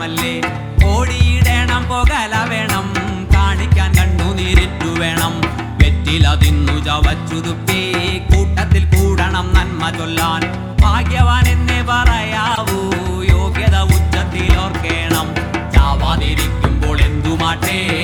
കാര്യമല്ലേ ഓടിയിടണം പുകല വേണം. കാണിക്കാൻ കണ്ണുനീരിറ്റു വേണം. വെറ്റില തിന്നു ചവച്ചുതുപ്പി കൂട്ടത്തിൽ കൂടണം നന്മ ചൊല്ലാൻ. ഭാഗ്യവാൻ എന്നേ പറയാവൂ. യോഗ്യത ഉച്ചത്തിൽ ഓർക്കേണം. ചാവാതിരിക്കുമ്പോൾ എന്തുമാട്ടെ?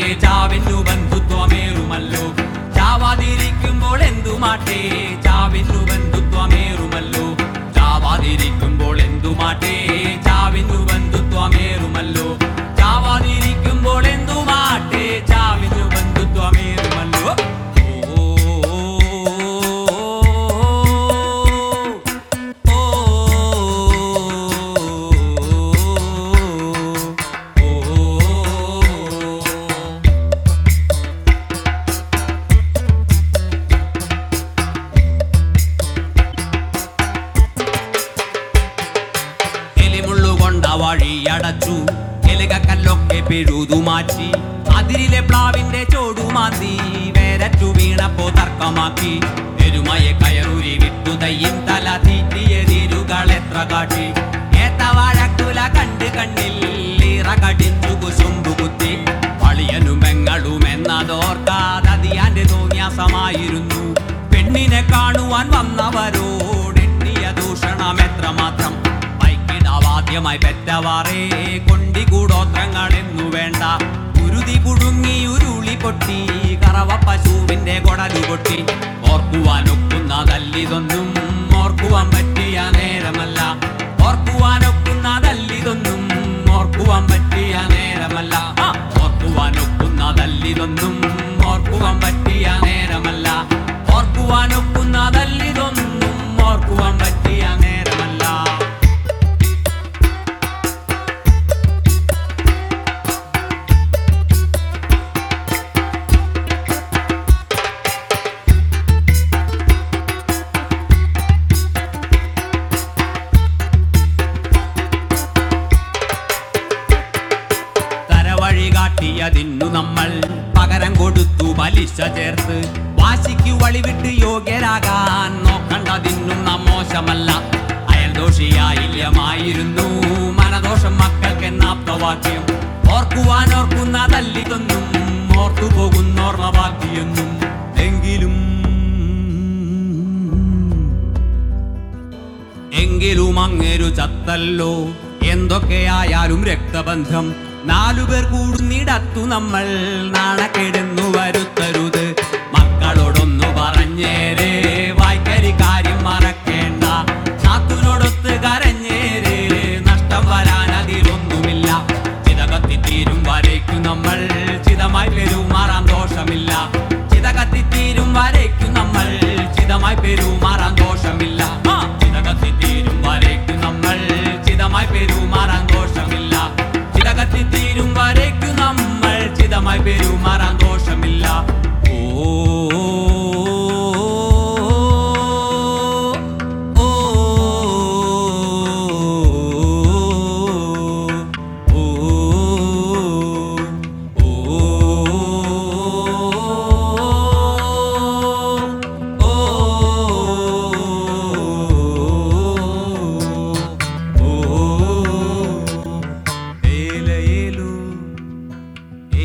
എലുകക്കല്ലൊക്കെ പെഴുതു മാറ്റി അതിരിലെ പ്ലാവിന്റെ ചോടുമാന്തി വേരറ്റു വീണപ്പോ തർക്കമാക്കി. എരുമയെ കയറൂരി വിട്ടു തയ്യും തല തീറ്റിയതിരുകൾ എത്ര കാട്ടി. ഏത്തവാഴക്കുല കണ്ട് കണ്ണിൽ ഇറ കടിച്ചു കുശുമ്പു കുത്തി. പളിയനും പെങ്ങളും എന്നതോർക്കാതതിയാന്റെ തോന്നിയാസമായിരുന്നു. പെണ്ണിനെ കാണുവാൻ വന്നവരോടെണ്ണിയ ദൂഷണം എത്രമാത്രം ബൈക്കിടാവാദ്യമായി പെറ്റവാറേ കൊണ്ടി എന്നു വേണ്ട. ഉരുതി കുടുങ്ങി ഉരുളി പൊട്ടി കറവ പശുവിന്റെ കൊടലു പൊട്ടി. ഓർക്കുവാനൊക്കുന്നതല്ലിതൊന്നും ഓർക്കുവാൻ പറ്റിയ കൊടുത്തു പലിശ ചേർത്ത്. വാശിക്ക് വഴിവിട്ട് യോഗ്യരാകാൻ നോക്കണ്ടതിന്നും നാം മോശമല്ല. അയൽദോഷിയായില്യമായിരുന്നു. മനദോഷം മക്കൾക്ക് എന്നാപ്തവാക്യം ഓർക്കുവാൻ ഓർക്കുന്നതല്ലിതൊന്നും ഓർത്തു പോകുന്നോർമ്മ ബാക്കിയൊന്നും എങ്കിലും എങ്കിലും അങ്ങേരു ചത്തല്ലോ. എന്തൊക്കെയായാലും രക്തബന്ധം. നാലുപേർ കൂടുന്നിടത്തു നമ്മൾ നാണക്കെടുന്നു വരുത്തരുത്. മക്കളോടൊന്നു കാര്യം നഷ്ടം വരാൻ നമ്മൾ. ചിതമായി ദോഷമില്ല. വരയ്ക്കു നമ്മൾ. ചിതമായി പെരുമാറാൻ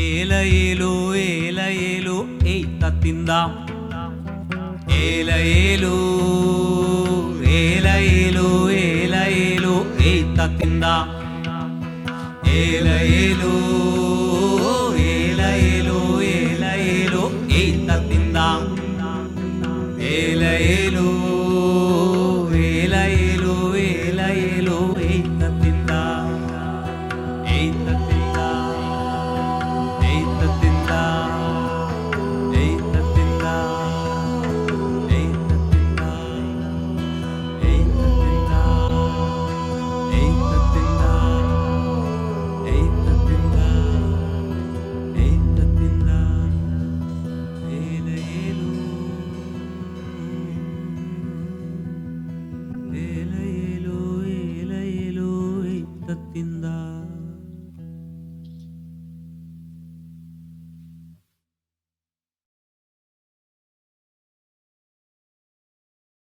ఏల ఏలు ఏల తత్తిందా ఏల ఏలు ఏల ఏలు తత్తిందా తత్తిందా 的店